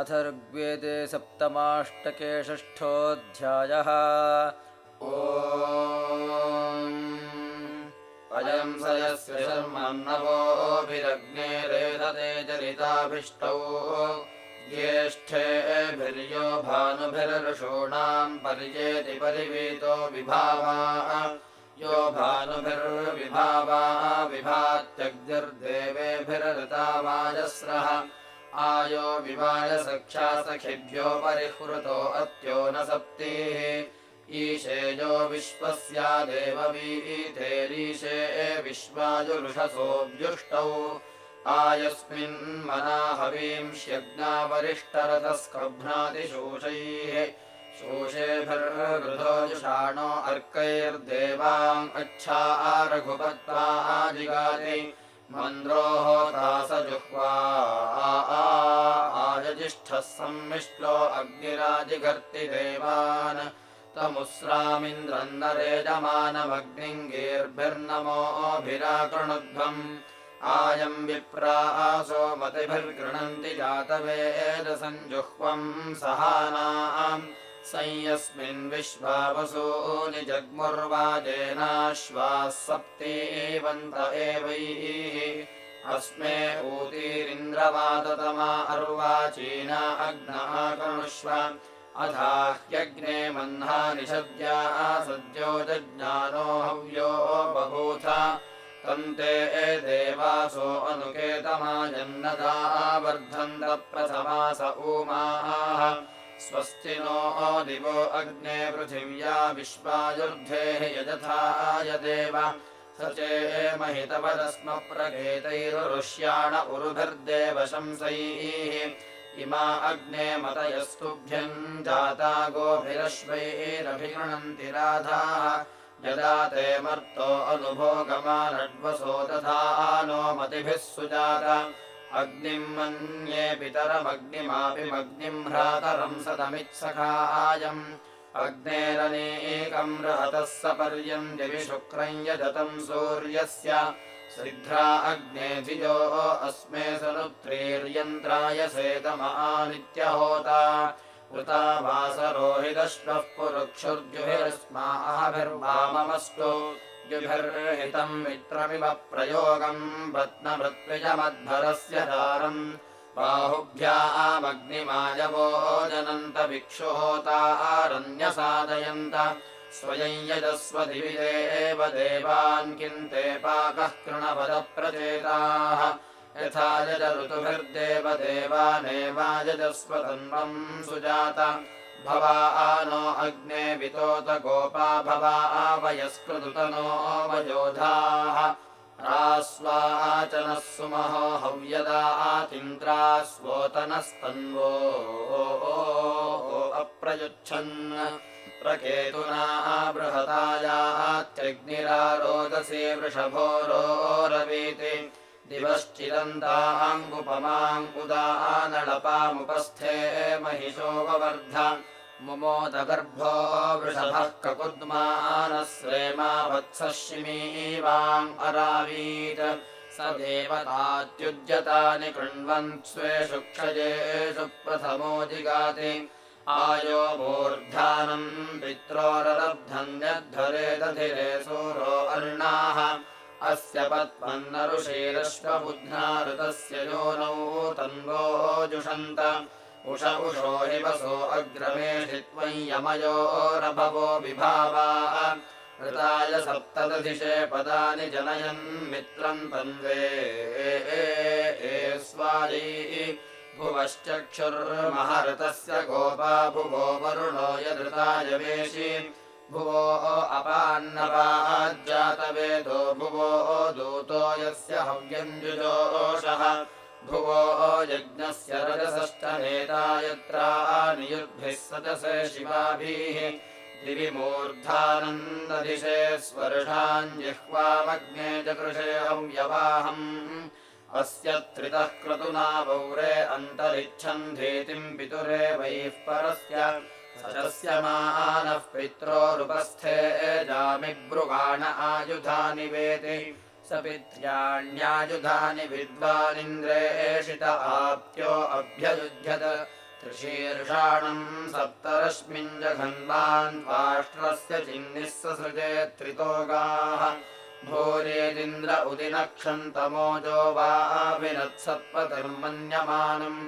अथर्ग्वेदे सप्तमाष्टके षष्ठोऽध्यायः अयम् स यस्य शर्मन्नवोऽभिरग्ने रेधते चरिताभिष्टौ ज्येष्ठेभिर्यो भानुभिर्षूणाम् पर्येति परिवीतो विभावा। यो भानुभिर्विभावा विभात्यग्निर्देवेभिरृता वाजस्रः आयो विवाय सख्या सखिभ्यो परिहृतो अत्यो न सप्तिः। ईशेयो विश्वस्यादेववीतेरीशे विश्वायुरुषसोऽव्युष्टौ आयस्मिन्मना हवींष्यज्ञावरिष्ठरथस्कभ्नातिशोषैः शोषेभिर्हृधोजुषाणो अर्कैर्देवाम् अच्छा रघुपत्वा जिगाति मन्द्रोः तासजुह्वा। आयजिष्ठः सम्मिष्टो अग्निराजिघर्ति देवान् तमुस्रामिन्द्रन्दरेजमानमग्निङ्गीर्भिर्नमोऽभिराकृणुध्वम् आयम् विप्रासो मतिभिर्गृणन्ति जातवेदसञ्जुह्वम् सहानाम् संयस्मिन् विश्वावसूनि जग्मुर्वाजेनाश्वाः सप्तीवन्त एवैः। अस्मे ऊतीरिन्द्रवादतमा अर्वाचीना अग्नः कृणुष्व अधाह्यग्ने मह्नानि सद्या जज्ञानो हव्यो बभूथ। तन्ते देवासो अनुकेतमाजन्नदा वर्धन्त प्रथमास ऊमाः स्वस्ति नो दिवो अग्ने पृथिव्या विश्वायुर्धेः यजथा यदेव स चेमहितवदस्म प्रकेतैरुष्याण उरुभिर्देव शंसैः। इमा अग्ने मतयस्तुभ्यम् जाता गोभिरश्वैरभिगृणन्ति राधाः। यदा ते मर्तो अनुभोगमानड्वसो तथा नो मतिभिः सुजाता अग्निम् मन्ये पितरमग्निमापिमग्निम् भ्रातरम् सतमित्सखायम् अग्नेरनेकम् रहतः सपर्यम् दिवि शुक्रम् यजतम् सूर्यस्य। सिद्ध्रा अग्ने धिजो अस्मे सनुत्रीर्यन्त्राय सेतमानित्यहोता उता वासरोहितश्वः पुरुक्षुर्जुभिरस्माभिर्वाममस्तु जुभिर्हितम् मित्रमिव प्रयोगम् रत्नमृत्विजमध्वरस्य दारम्। बाहुभ्यामग्निमायवो जनन्तभिक्षुहोतारण्यसादयन्त स्वयम् यजस्व दिवि देव देवान् किम् ते पाकः कृणपदप्रचेताः यथा यज ऋतुभिर्देव देवानेवायजस्व तन्वम् सुजात भवा नो अग्ने वितोत गोपा भवा आवयस्कृतनो वयोधाः रास्वाचनः सुमहो हव्यदा आतिन्द्रास्वोतनस्तन्वो अप्रयुच्छन्। प्रकेतुना बृहतायात्यग्निरारोदसी वृषभोरोरवीति दिवश्चिदन्ताङ्गुपमाङ्कुदानळपामुपस्थे महिषोपवर्ध मुमोदगर्भो वृषभः ककुद्मानश्रेमा वत्सशिमीवाम् अरावीत् स देवतात्युज्यतानि कृण्वन् स्वेषु क्षयेषु प्रथमो जिगाति। आयो मूर्धानम् पित्रोरलब्धन्यध्वरेदधिरे सूरो अर्णाः अस्य पत्मन्नरुषीरश्वबुध्नाऋतस्य योनौ तन्वो जुषन्त। उष उषो हि वसो अग्रमेषि त्वम् यमयोरभवो विभावा। ऋताय सप्तदधिशे पदानि जनयन् मित्रम् तन्वे। स्वायै भुवश्चक्षुर्महऋतस्य गोपा भुवो वरुणो यदृताय वेशि भुवो अपान्नवाज्जातवेदो भुवो दूतो यस्य हव्यञ्जुजोषः भुवो यज्ञस्य रजसश्च नेता यत्रानियुद्भिः सजसे शिवाभिः। दिवि मूर्धानन्ददिशे स्वर्षाञ्जिह्वामग्ने चकृषे हव्यवाहम्। अस्य त्रितः क्रतुना वौरे अन्तरिच्छन्धीतिम् पितुरे वैः परस्य सचस्यमानः पित्रोरुपस्थे जामिब्रुवाण आयुधानि वेति स पित्र्याण्यायुधानि विद्वानिन्द्रेषित आप्त्यो अभ्ययुध्यत। त्रिशीर्षाणम् सप्तरश्मिञ्जघन्वान् त्वाष्ट्रस्य चिह्निः ससृजे त्रितोगाः। भूरेदिन्द्र उदिनक्षन्तमोजो वाभिनत्सत्पतिर्मन्यमानम्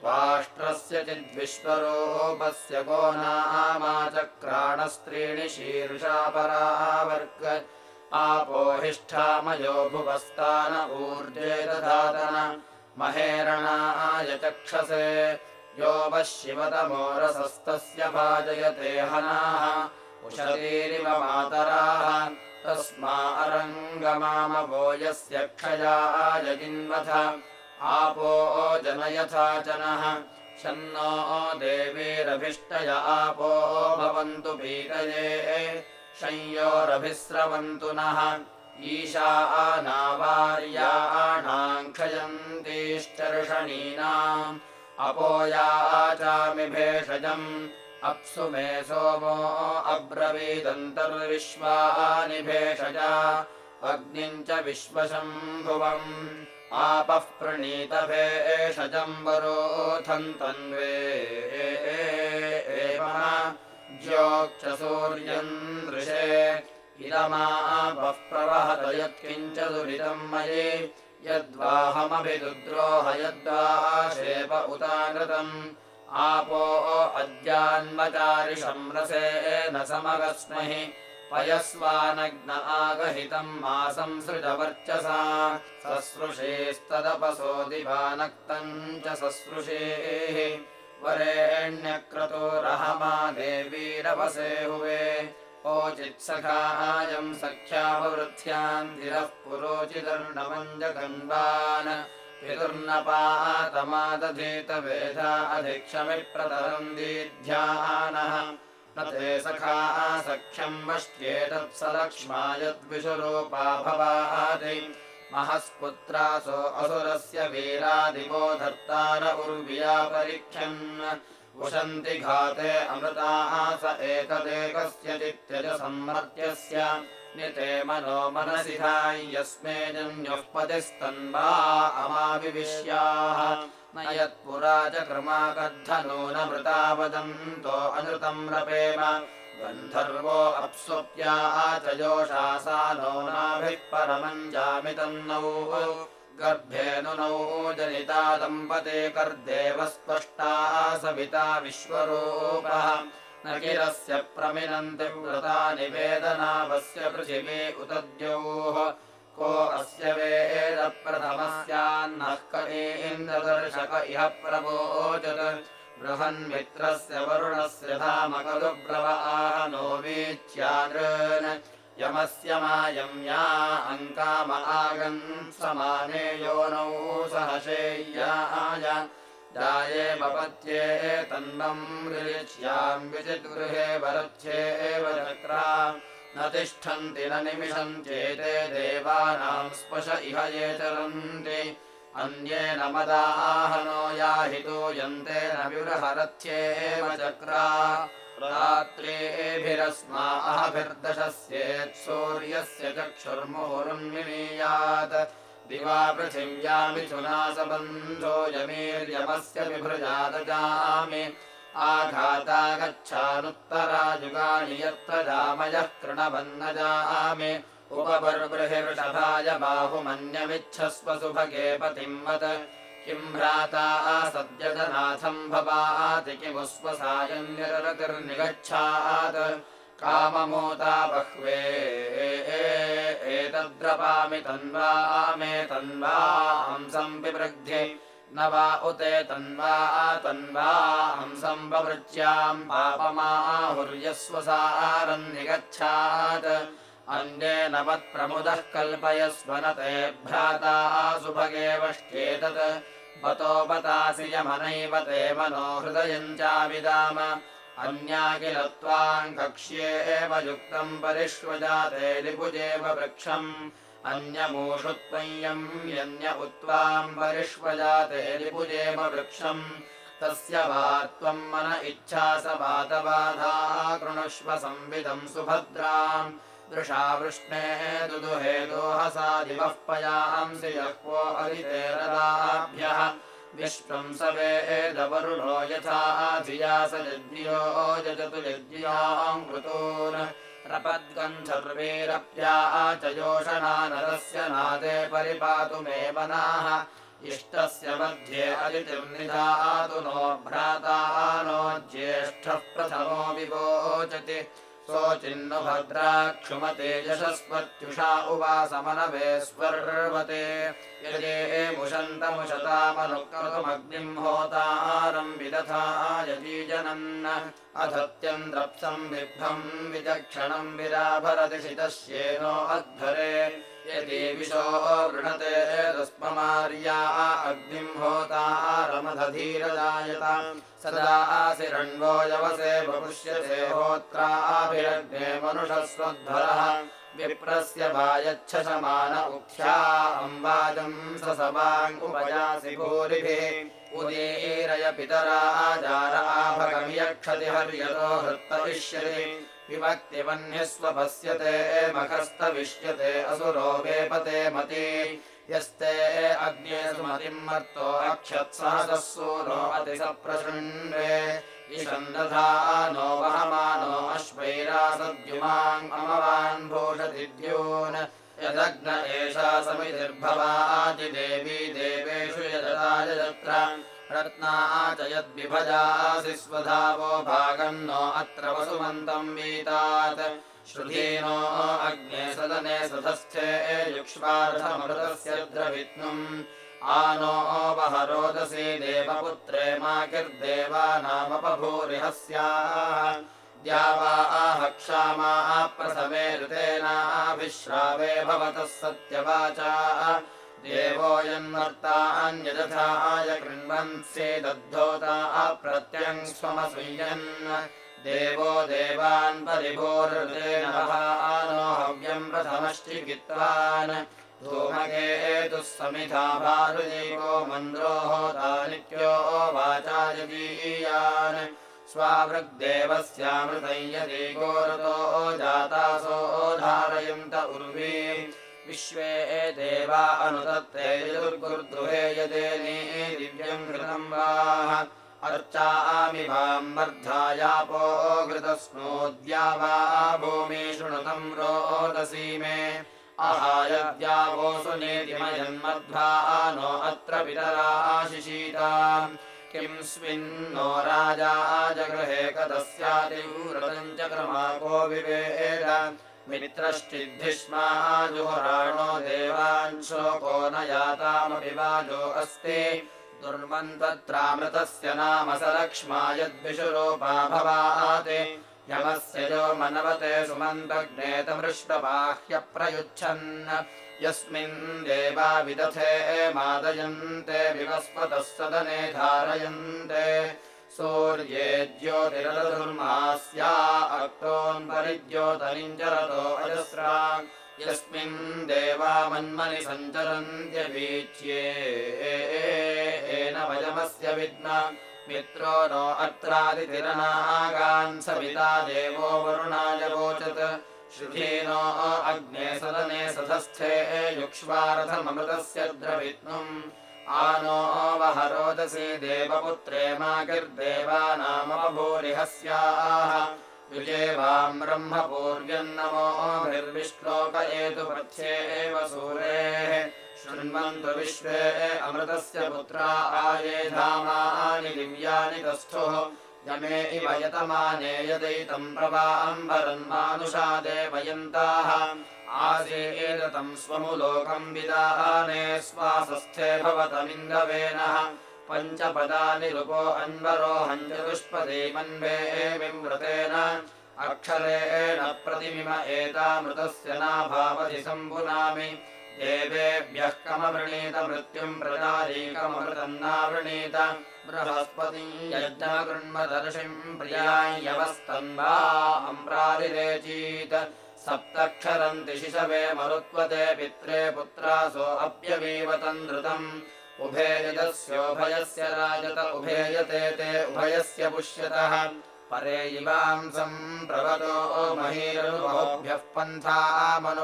त्वाष्ट्रस्य चिद्विश्वरूपस्य को नामाचक्राणस्त्रीणि शीर्षापरावर्ग आपोहिष्ठामयो भुवस्तान ऊर्जे दधातन। महेरणाय चक्षसे। यो वः शिवतमोरसस्तस्य भाजयते हनाः। उषतीरिव मातराः। तस्मा अरङ्गमामवो यस्य क्षयाय जिन्वथ आपो जनयथा जनः। शन्नो देवीरभिष्टय आपो भवन्तु पीतये। संयोरभिस्रवन्तु नः। ईशानावार्याणाम् क्षयन्तीश्चर्षणीनाम्। अपोयाचामि भेषजम् अप्सु मे सोमो अब्रवीदन्तर्विश्वानि भेषजा अग्निम् च विश्वशम्भुवम् आपः प्रणीतभेषजम्बरोऽथम् तन्वे ज्योक्ष सूर्यम् दृशे। इदमापः प्रवहत यत्किञ्च दुरितम् मयि। यद्वाहमभिदुद्रोह यद्वाशेप उतानृतम्। आपो अद्यान्मचारिषम् रसेन समगस्महि पयस्वानग्न आगहितम् मासंसृजवर्चसा ससृषेस्तदपसो दिवानक्तम् च ससृषेः वरेण्यक्रतोरहमा देवीरवसे हुवे। ओचित्सखायम् सख्याववृत्थ्याम् धिरः पुरोचितर्णमञ्जगन्वान् पितुर्नपातमादधीतवेधा अधिक्षमिप्रतरम् दीध्यानः न ते सखा सख्यम् वष्ट्येतत्स लक्ष्मा यद्विषुरूपा भवाति महस्पुत्रासो असुरस्य वीरादिवो धर्तार उर्विया परीक्षन् उशन्ति घाते अमृताः स एकदेकस्य चित्यज सम्मर्त्यस्य निते मनो मनसि यस्मे जन्युः पतिस्तन्वा अमाविविश्याः न यत्पुरा च मृता वदन्तो अनृतम् रपेम। गन्धर्वो अप्सुप्या च योषासा नो। नाभिः परमम् जामितन्नौ गर्भेऽनुनौ जनिता दम्पते कर्देव स्पष्टा सविता विश्वरूपः। न गिरस्य प्रमिनन्ति व्रता निवेदनावस्य पृथिवी उत द्यौः को अस्य वेदप्रथमस्यान्नः क इन्द्रदर्शक इह प्रवोचत् बृहन्मित्रस्य वरुणस्य धाम खलु ब्रव आहनो वीच्यानृन् यमस्य मायम्या अङ्काम आगन् समाने योनौ सहशेय्याय जायेमपत्ये तन्वम् ऋच्याम् विचिद्गृहे वरथ्येव चक्रा न तिष्ठन्ति न निमिषन्त्येते देवानाम् स्पश इह ये चरन्ति। अन्येन मदाहनो याहितो यन्ते न विरहरथ्येव चक्रा। रात्रेभिरस्मा अहभिर्दशस्येत् सूर्यस्य चक्षुर्मुहुर्मिमीयात् दिवा पृथिव्या मिथुना सबन्धो यमीर्यमस्य बिभृजादजामि आघाता गच्छानुत्तरा युगानि यत्र जामयः कृणवन्न जामि उपबर्बृहिवृषभाय बाहुमन्यमिच्छस्व सुभगे पतिम् वद। किम् भ्राता सद्यजनाथम् भवाति निरतिर्निगच्छात् काममोता बह्वे एतद्रपामि तन्वा मे तन्वा हंसम् विवृद्धि न वा उते तन्वा तन्वा हंसम् ववृच्याम् पापमाहुर्यस्वसारम् निगच्छात्। अन्येन मत्प्रमुदः कल्पयस्व न ते भ्राता बतासि यमनैव ते मनो हृदयम् चाविदाम। अन्या किल त्वाम् कक्ष्ये एव युक्तम् परिष्वजाते लिपुजेव वृक्षम् अन्यमूषु त्वय्यम् यन्य उत्त्वाम् परिष्वजाते लिपुजेव वृक्षम्। तस्य वा त्वम् मन इच्छा स वातबाधा कृणुष्व संविदम् सुभद्राम्। दृशा वृष्णे दुदुहे दोहसा दिवः पयांसि यः को अरितेरदाभ्यः विश्वम् स वेदवरुणो यथा धिया स यज्ञो यजतु यज्ञाम् कृतून् रपद्गन्धर्वीरप्या च योषणा नरस्य नादे परिपातु मे वनाः। इष्टस्य मध्ये अदितिर्निधातु नो भ्राता नो ज्येष्ठः प्रथमो विवोचति सोचिन्नु भद्राक्षुमते यशस्वत्युषा उवासमनवे स्वर्वते। यजे मुषन्तमुशतामनुक्रतुमग्निम् होतारम् विदथा यजीजनन् अधत्यन्द्रप्सम् बिभ्रम् विचक्षणम् विराभरदिशितस्येनो अध्वरे यदि वृणते तस्ममार्या अग्निम् होतारमधीरजायता सदा आसिरण्वो यवसे बपुष्यते होत्राभिरग्ने मनुषस्वध्वरः। विप्रस्य वायच्छशमान उक्ष्या अम्बाजम् स भूरिभिः। उदीरय पितरा जार आभगमियक्षति हर्यतो हृत्तविष्यति विभक्तिवह्निस्वपश्यते मखस्तविष्यते असुरो वेपते मती। यस्ते अग्ने सुमतिम् मर्तो अक्षत्सहसः सूरो अतिसप्रशृण्वे। इषन्दधानो वहमानो अश्वैरासद्युमाङ्गमवान् भूषदिद्यून् यदग्न एषा समितिर्भवादिदेवी देवेषु यजदायत्र रत्ना च यद्विभजासि स्वधावो भागन्नो अत्र वसुमन्तम् वीतात्। श्रुधीनो अग्ने सदने सधस्थे युक्ष्वार्थमृतस्य द्रवित्नुम्। आनो वह रोदसी देवपुत्रे माकिर्देवानामपभूरिहस्याः द्यावा आह प्रसवे ऋतेनाभिश्रावे भवतः सत्यवाचा देवो यन्वर्तान्यदथाय कृण्वन्से दद्धोता प्रत्यङ् स्वमसुयन्। देवो देवान् परिभोरुतेन नो हव्यम् प्रथमश्चिकित्वान्। धूमकेतुः समिधा भारुजीवो मन्द्रो होतानित्यो वाचायदीयान् स्वावृग्देवस्यामृतम् यदि गोरतो जातासो धारयन्त उर्वी विश्वे देवा अनुदत्ते यदुर्गुर्दुहे यदेनी दिव्यम् घृतम् वाः। अर्चामि वाम् वर्धायापो घृतस्नोद्या वा भूमि शृणुतम् रोदसी मे। अहायद्यावोऽसु नेतिमयन्मध्वा नो अत्र पितराशिषीता किं स्मिन्नो राजा जगृहे कदस्यातिव्रतम् चक्रमाको विवेद मित्रश्चिद्धिष्मा जुहुराणो देवान् शोको न यातामपि वाजो अस्ति। दुर्मन्त्वत्रामृतस्य नाम स लक्ष्मा यद्विषुरूपा भवात् यमस्य यो मनवते सुमन्तग्नेतमृष्टबाह्यप्रयुच्छन् यस्मिन् देवा विदथे मादयन्ते विवस्पतः सदने धारयन्ते सूर्ये ज्योतिरदुर्मास्या अक्तोऽन्तरिद्योतनिञ्जरतो अजस्रा। यस्मिन् देवा मन्मनि सञ्चरन्त्यवीच्येन वयमस्य विद्म। मित्रो नो अत्रादितिरनागान् सविता देवो वरुणाय वोचत्। श्रुधीनो अग्ने सदने सधस्थे युक्ष्वारथममृतस्य द्रवित्नुम् आनो वह रोदसी देवपुत्रे माकिर्देवानामभूरिहस्याः युजे वाम् ब्रह्मपूर्व्यन्नमोभिर्विश्लोकयेतु पथ्ये एव सूरेः। शृण्वन्तु विश्वे अमृतस्य पुत्रा आये धामानि दिव्यानि तस्थुः। यमे इव यतमाने यदैतम् प्रवाम्बरन्मानुषा देवयन्ताः आसीदतम् स्वमुलोकम् विदाने स्वासस्थे भवतमिन्दवेनः पञ्चपदानि रुपो अन्वरो हञ्चतुष्पदे मन्वे विमृतेन। अक्षरेण प्रतिमिम एतामृतस्य नाभावति सम्पुनामि देवेभ्यः कमवृणीत मृत्युम् प्रजारीकमृतम् नावृणीत। बृहस्पती यज्ञकृण्मदर्शिम् प्रियायवस्तन्वा अम्प्रारिरेचीत सप्तक्षरन्ति शिशवे मरुत्वते पित्रे पुत्रासो अप्यवीवतम् धृतम् उभेयस्योभयस्य राजत उभेयते ते उभयस्य पुष्यतः। परेयिवांसम् प्रवतो महीरनुभ्यः पन्थामनुपस्पशानम्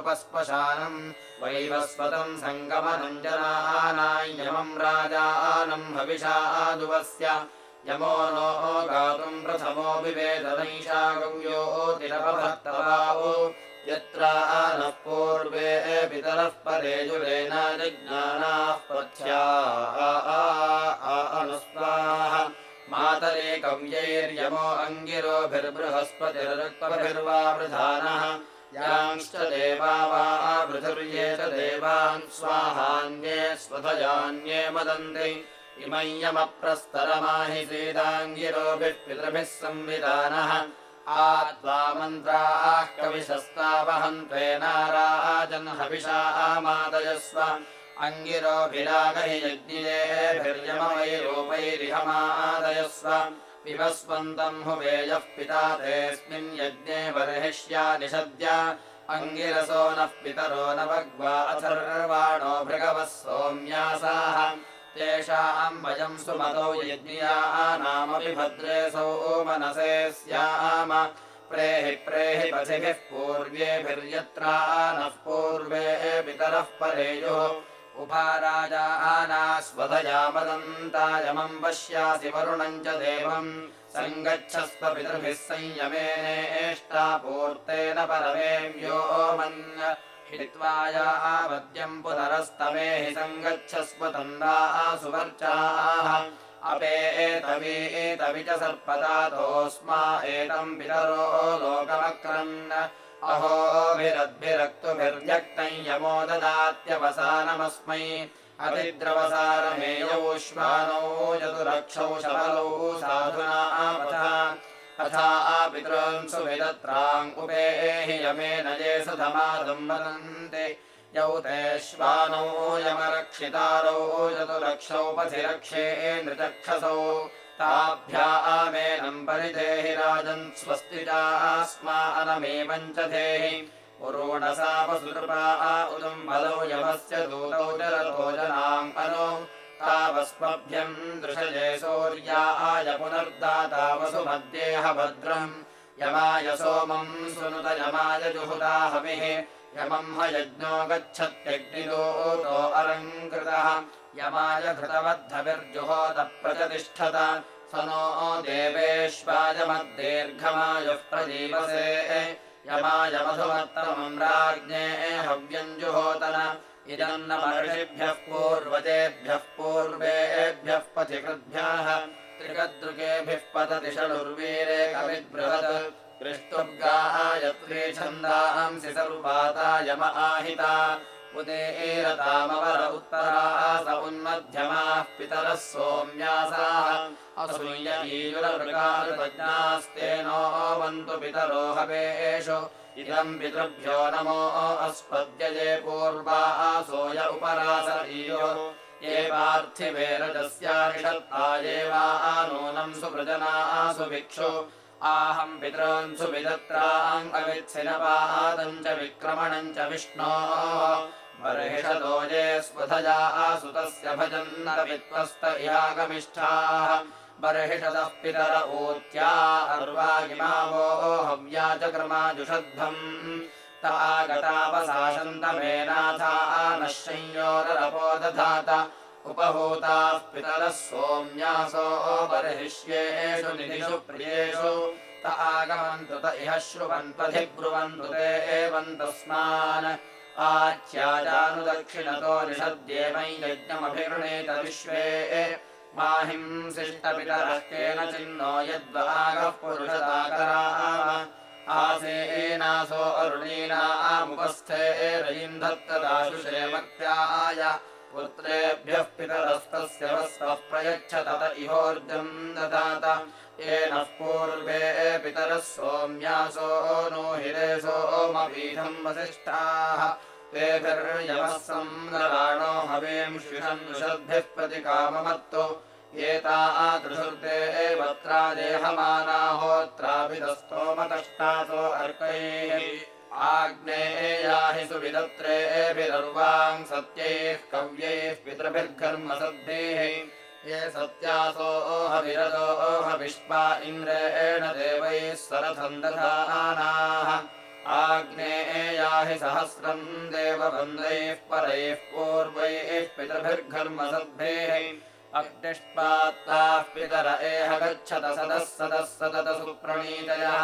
वैवस्वतम् सङ्गमनम् जनानायमम् राजानम् हविषादुवस्य यमो नो गातुम् प्रथमो विवेदनैषा गव्योतिरपभक्तवावो यत्र नः पूर्वे पितरः अनुस्वाः मातरे कव्यैर्यमो अङ्गिरोभिर्बृहस्पतिर्वा प्रधानः यांश्च देवा वा पृथिर्ये च देवान् स्वाहान्ये स्वधयान्ये मदन्ति इमय्यमप्रस्तरमाहि सीदाङ्गिरोभिः पितृभिः संविधानः आत्वा मन्त्राः कविशस्तावहम् त्वे नाराजन् हविषा आमादयस्व। अङ्गिरोभिरागहि यज्ञेभिर्यमवैरूपैरिहमादयस्व। पिबस्वन्तम् हुवेयः पिता तेऽस्मिन् यज्ञे बर्हिष्या निषद्य। अङ्गिरसो नः पितरो न अथर्वाणो भृगवः सोम्यासाः तेषाम् वयम् सुमतौ यज्ञियानामपि भद्रेऽसौ मनसे स्याम। प्रेहि प्रेहि पथिभिः पूर्व्येभिर्यत्रा नः पूर्वे पितरः परेयुः। उपाराजानास्वधयामदन्तायमम् पश्यासि वरुणम् च देवम् सङ्गच्छस्व पितृभिः संयमेनेष्टा पूर्तेन परमेव्यो मन् पुनरस्तमेहि सङ्गच्छस्व तन्दाः सुवर्चाः अपेतवीतवि च सर्पदातोऽस्मा एतम् पितरो लोकमक्रन्। अहोभिरद्भिरक्तुभिर्व्यक्तम् यमो ददात्यवसानमस्मै अतिद्रवसारमेयौष्मानौ चतुरक्षौ शबलौ साधुना तथा पितॄन् सुविदत्राम् उपेहि यमेन ये सुधमादम् वदन्ति यौ ते श्वानौ यमरक्षितारौ पथिरक्षे नृचक्षसौ। ताभ्यामेनम् परिदेहि राजन् स्वस्तिजास्मानमेवम् च धेहि। पुरोणसापसुकृपा उदम् बलौ यमस्य दूतौ जरतो जनाम् अनु। तावस्मभ्यम् दृशये सौर्याय पुनर्दाता वसुमध्येह भद्रम् यमाय सोमम् सुनुत यमाय हविः। यमम् ह यज्ञो गच्छत्यग्निदूतो अलङ्कृतः। यमाय घृतवद्धभिर्जुहोत प्रचतिष्ठत स नो देवेष्वायमद्दीर्घमायुः प्रजीवसे यमाय मधुमत्तमम् राज्ञे हव्यम् जुहोतन। इदम् न महर्षिभ्यः पूर्वजेभ्यः पूर्वेभ्यः पथिकृद्भ्यः त्रिकदृगेभिः पतति षडुर्वीरे कविद्बृहत्। कृष्टुर्गायत्री छन्दांसि सर्वाता यम आहिता। उदेरतामवर उत्तरा स उन्मध्यमाः पितरः सोम्यासाः। असूयीयुरमृगास्तेनो वन्तु पितरो हवेषु। इदम् पितृभ्यो नमो अस्पद्यये पूर्वा सोय उपरास इयो ये वा नूनम् सुप्रजना सुभिक्षु आहम् पितॄन् सुविदत्राम् अवित्सिनपादम् च विक्रमणम् च विष्णोः। बर्हिषतो ये स्वधया सुतस्य भजन्नवित्वस्त इहागमिष्ठाः। बर्हिषदः पितर ऊत्या अर्वागिमावो हव्या च क्रमाजुषध्वम् तागतावसाशन्तमेनाथा नः संयोररपो दधात उपहूताः पितरः सोम्यासो बर्हिष्येषु निधिषु प्रियेषु। त आगमन्तु श्रुवन्त्वधिब्रुवन्तु ते एवम् तस्मान् आच्याजानुदक्षिणतो निषद्येमै यज्ञमभिगृणीत विश्वे माहिंसिष्टपितरः केन चिन्नो यद्वागः पुरुषदाकराम आसेनासो अरुणीनामुपस्थे रयिन्धत्तदाशुषे मत्याय पुत्रेभ्यः पितरस्तस्य प्रयच्छ तत इहोर्जम् ददात। येनः पूर्वे पितरः सोम्यासो नो हिरे सोमपीठम् वसिष्ठाः। तेभिर्यमः सम्राणो हवींषिषन्नुषद्भिः प्रतिकाममत्तु एतादृशुर्ते वत्रा देहमानाहोत्राभिदस्तोमतष्टासो अर्कैः। आग्नेया हि सुविदत्रेभिरर्वाम् सत्यैः कव्यैः पितृभिर्घर्मसद्भिः ये सत्यासोऽहविरतोऽह विश्वा इन्द्रेण देवैः सरथम् दधानाः आग्नेयाहि सहस्रम् देवबन्धैः परैः पूर्वैः पितृभिर्घर्मसद्भिः अग्निष्पात्ताः पितर एह गच्छत सदः सदः सतत सुप्रणीतयः।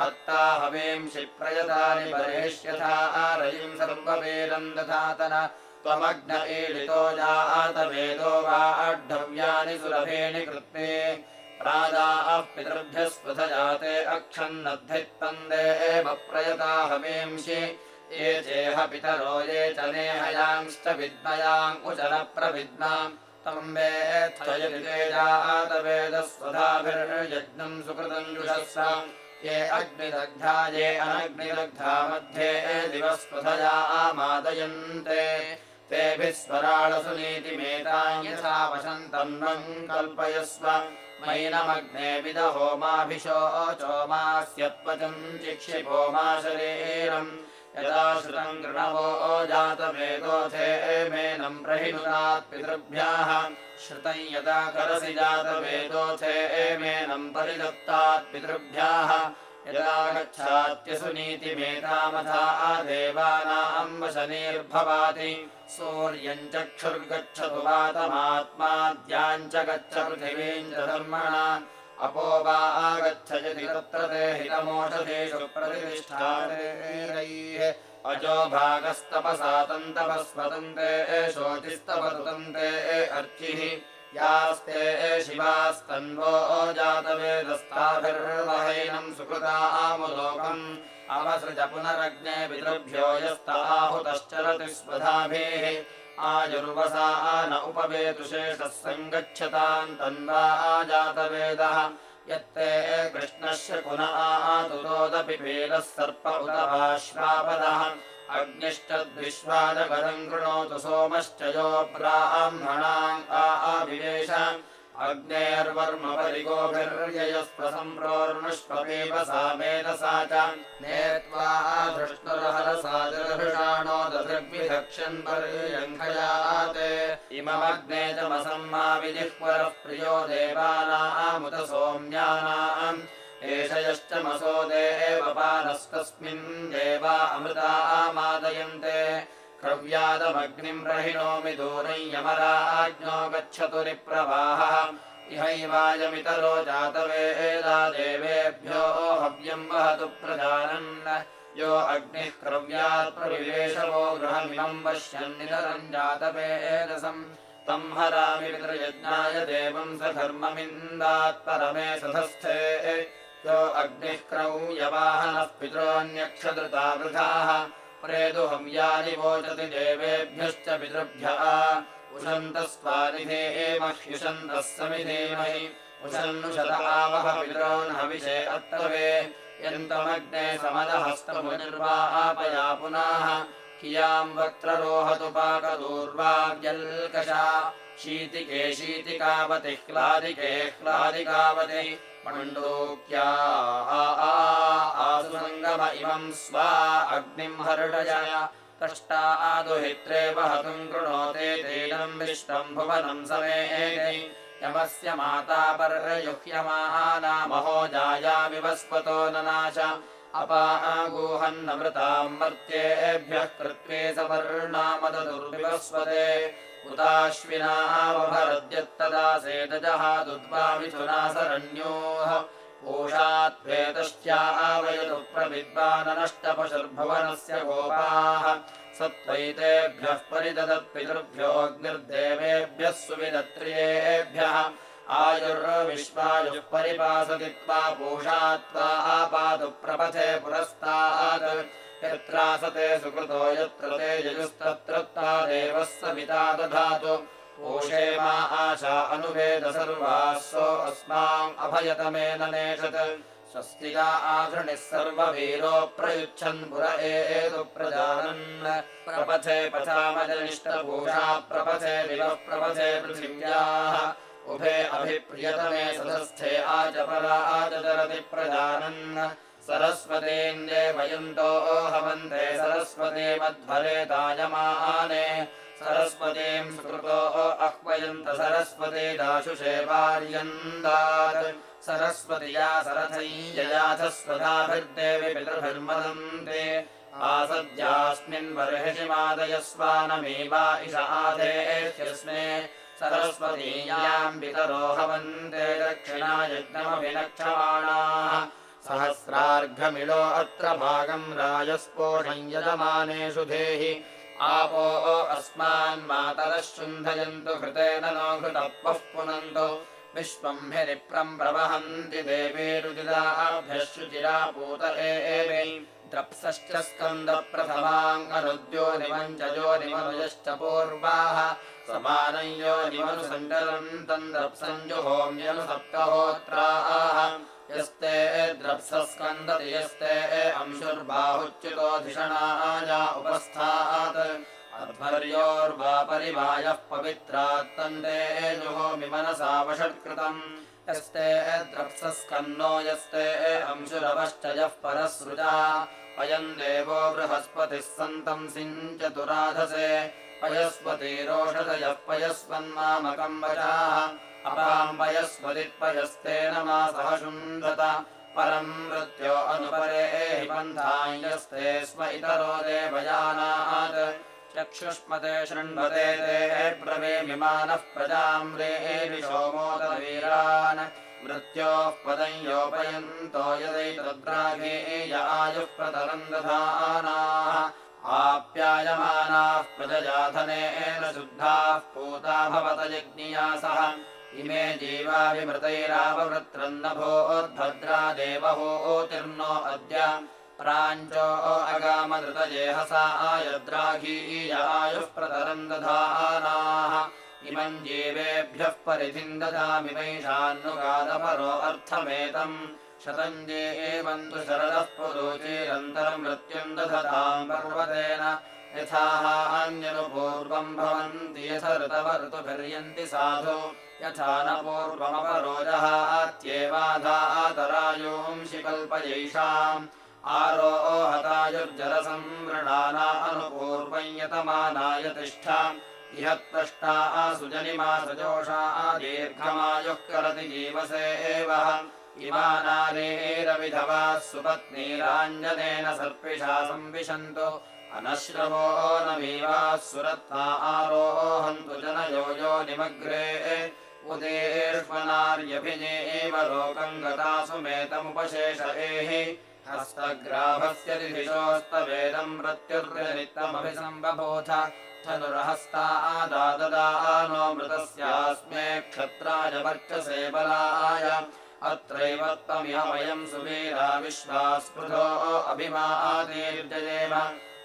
हत्ता हवींषि प्रयतानि परेष्यथा आरयिम् सर्ववेदम् दधातन। त्वमग्न ईडितो जातवेदो वा अड्ढव्यानि सुरभेणि कृत्वे प्राजाः पितृभ्यः स्पृथजाते अक्षन्नद्धित्तन्दे एव प्रयता हवींषि ये चेह पितरो ये च नेहयांश्च विद्मयाङ्कुचलप्रविद्माम् तम् वेत्थयजातवेदस्वधाभिर्यज्ञम् सुकृतम् जुषस्व ये अग्निदग्धा ये अनग्निदग्धा मध्ये दिवस्पथया आमादयन्ते। तेभिः स्वराळसु वसन्तम् नम् कल्पयस्व। मैनमग्ने विदहोमाभिशोचोमास्यत्वचम् चिक्षिपोमा शरीरम् यदा श्रुतम् कृणवो जातवेदोऽथे मेनम् प्रहिनुतात् पितृभ्याः। श्रुतम् यदा करसि जातवेदोऽथे मेनम् परिदत्तात् पितृभ्याः। यदा वशनीर्भवाति। सूर्यम् चक्षुर्गच्छतु वातमात्माद्याम् च गच्छ पृथिवीम् च धर्मणा अपो वा आगच्छ यदि तत्र ते हितमोषधेषु प्रतिष्ठानैः अजो भागस्तपसा तन्तपस्वतन्ते शोचिस्तपतन्ते अर्चिः। यास्ते शिवास्तन्वो जातवेदस्ताभिर्वहैनम् सुकृता आमुलोकम्। अवसृज पुनरग्ने पितृभ्यो यस्ताहुतश्चरति स्वधाभिः आयुर्वसा न तन्वा जातवेदः यत्ते कृष्णस्य पुन आतुरोदपि वेदः सर्प उत वा श्रापदः अग्निश्चद्विश्वादगदम् कृणोतु सोमश्च यो ब्राह्मणाम् आविवेश अग्नेर्वर्म परिगोभिर्ययस्वसम्प्रोर्नुष्वेव सा मेधसा च। नेत्वा धृष्णुरहरसादृषाणो ददृग्विधक्षन् पर्यङ्खयाते इममग्ने चमसम्मा विजिह्वरः प्रियो देवानामुत सोम्यानाम्। एष यश्च मसो देव पानस्तस्मिन् देवा अमृता मादयन्ते क्रव्यादमग्निम् यमराज्ञो गच्छतु निप्रवाहः इहैवायमितरो जातवेदा देवेभ्यो हव्यम् वहतु प्रजानन् यो अग्निः क्रव्यात् प्रविवेशवो गृहमिमम् पश्यन्नितरम् जातवेदसम् तम् हरामि पितृयज्ञाय देवम् स धर्ममिन्दात् परमे सधस्थे। यो अग्निः क्रौयवाहनः पितॄन्यक्षदृता वृथाः प्रेदुहव्यानि वोचति देवेभ्यश्च पितृभ्यः। उशन्तस्त्वानिधे मह्युषन्तः समिधेमहि उशन्नुशत आवह पितॄन् हविषे अत्तवे। यन्तमग्ने समदहस्तमुनिर्वापया पुनः। कियाम् वक्त्ररोहतु पाकदूर्वाव्यल्कषा शीतिके शीतिकावति ह्लादिके ह्लादिकावति। मण्डूक्या आसुसङ्गम इमम् स्वा अग्निम् हर्षय कष्टा आदुहित्रे वहतुम् कृणोते तेनम् विश्वम् भुवनम् समेति यमस्य माता पर्ययुह्यमानामहो जाया विवस्वतो ननाश। अपागूहन्नमृताम् मर्त्येभ्यः कृत्वे सवर्णामदुर्विवस्वते उताश्विनावभरद्यत्तदा सेदजहादुद्वामिथुना सरण्योः पूषात्वेतश्चावयतु प्रविद्वाननष्टपशुर्भुवनस्य गोपाः। स त्वैतेभ्यः परिददत्पितृभ्योऽग्निर्देवेभ्यः सुविदत्रियेभ्यः आयुर्विश्वायुः परिपासति त्वा पूषा त्वा आपातु प्रपथे पुरस्तात् यत्रासते सुकृतो यत्र ते यजुस्तत्र देवः सविता दधातु। पूषे मा आशा अनुवेद सर्वाः सो अस्माम् अभयतमेन नेषत्। स्वस्तिका आधृणिः सर्ववीरो प्रयुच्छन् पुर एतु प्रजानन्। प्रपथे पथामजनिष्टपूषा प्रपथे दिवः प्रपथे पृथिव्याः। उभे अभिप्रियतमे सदस्थे आचपरा आचरति प्रजानन् सरस्वतीन्द्रे वयन्तो हवन्ते सरस्वती मध्वरे तायमाने सरस्वतीम् सुकृतो अह्वयन्त सरस्वती दाशुषे वार्यन्दात्। सरस्वत्या सरथैययाथस्वधाभिर्देवि पितृभिर्मदन्ते। आसद्यास्मिन् बर्हिषि मादयस्वानमेवा इष आदेत्यस्मे सरस्वतीयाम् पितरो हवन्ते दक्षिणा यज्ञमभिनक्षमाणाः सहस्रार्घमिलो अत्र भागम् राजस्पोषम् यजमानेषु धेहि। आपो अस्मान्मातरः शुन्धयन्तु नो घृतपः पुनन्तु। विश्वम् हिरिप्रम् प्रवहन्ति एवे। द्रप्सश्च स्कन्दप्रथमाङ्गनुद्यो निमञ्चयो निमनुजश्च पूर्वाः। द्रप्सञ्जुहोम्यनु सप्तहोत्राः यस्ते द्रप्सस्कन्दति यस्ते अंशुर्बाहुच्युतोधिषणाय उपस्थात्। अध्वर्योर्वा परिवायः पवित्रात्तन्दे जुहोमि मनसा वषट्कृतम् यस्ते द्रप्सस्कन्नो यस्ते अंशुरवश्च यः परसृजा। अयम् देवो बृहस्पतिः सन्तम् सिञ्चतुराधसे। पयस्पतिरोषधयः पयस्वन्मामकम् वचाः अपाम् पयस्पतित्पयस्तेन मा सह शुन्धत परम् मृत्यो अनुपरे हि पन्थायस्ते स्म इतरो देवयानात्। चक्षुष्मते शृण्वते ते ब्रवीमिमानः प्रजाम् रेरिषोमोदवीरान् मृत्योः पदम् योपयन्तो यदैतद्राघेय आयुः प्रतरम् दधानाः आप्यायमानाः प्रजजाधनेन शुद्धाः पूता भवत यज्ञिया सह इमे जीवा विमृतैराववृत्रन्नभोद्भद्रा देवहोतिर्नो अद्य प्राञ्चो अगामनृतजेहसा आयद्राघीय आयुः प्रतरम् दधानाः। इमम् जीवेभ्यः परिधिम् ददामि वैषान्नुगादपरो अर्थमेतम्। शतम् जे एवम् तु शरदः पुरोचेरन्तरम् मृत्युम् दधताम् पर्वतेन यथाः अन्यनुपूर्वम् भवन्ति यथ ऋतव ऋतुभिर्यन्ति साधु। यथा न पूर्वमपरोजः अत्येवाधातरायोंषि कल्पयैषाम्। आरोहतायुर्जलसंवृणाना अनुपूर्वम् यतमानाय तिष्ठा। इह त्वष्टा सुजनिमा सजोषा दीर्घमायुः करति जीवसे एव। इमानारेरविधवाः सुपत्नीराञ्जनेन सर्पिषा संविशन्तु अनश्रवो नमीवाः सुरत्ना आरोहन्तु जनयो यो निमग्रे। उदेष्वनार्यभिजेव लोकम् गतासु मेतमुपशेष एहि। हस्तग्राभस्य दिधिशोस्तवेदम् प्रत्युर्नित्यमभिसम्बभूथ धनुर्हस्ता आदाददानो मृतस्यास्मे क्षत्राय वर्चसे बलाय। अत्रैव त्वमिह वयम् सुवीरा विश्वास्पृधो अभिमादीर्जयेम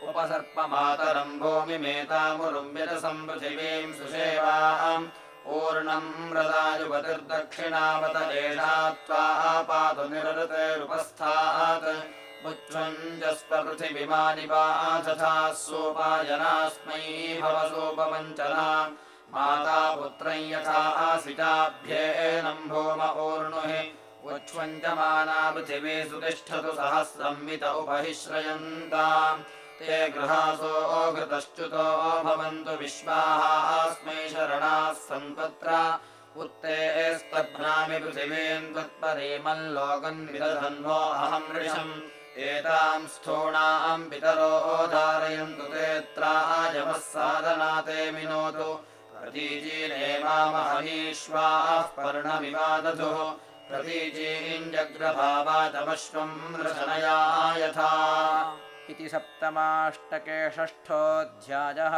उपसर्पमातरम् भूमिमेतामुरुम्बिरसम् पृथिवीम् सुषेवाम् पूर्णम् मृदायुपतिर्दक्षिणावत एषा त्वा पातु निरृतेरुपस्थात् मुच्छञ्जस्पृथिविमानि बाधथा सोपायनास्मै भव सोपवञ्चना माता पुत्रम् यथा आसिताभ्येनम् भूम ऊर्णुहि उच्छ्वञ्जमाना पृथिवी सुतिष्ठतु सहस्रंवित उपहिश्रयन्ताम् ते गृहासो घृतश्च्युतो भवन्तु विश्वाहास्मै शरणाः सन्त्वत्र उत्ते स्तभ्रामि पृथिवीम् त्वत्परीमल्लोकम् विदधन्वो अहम् ऋषम्। एताम् स्थूणाम् पितरो धारयन्तु तेऽत्राजमः साधना ते विनोतु प्रतीचीने मामहनीश्वाः पर्णमिवादधुः। प्रतीचीञ्जग्रभावातमश्वम् रशनया यथा इति सप्तमाष्टके षष्ठोऽध्यायः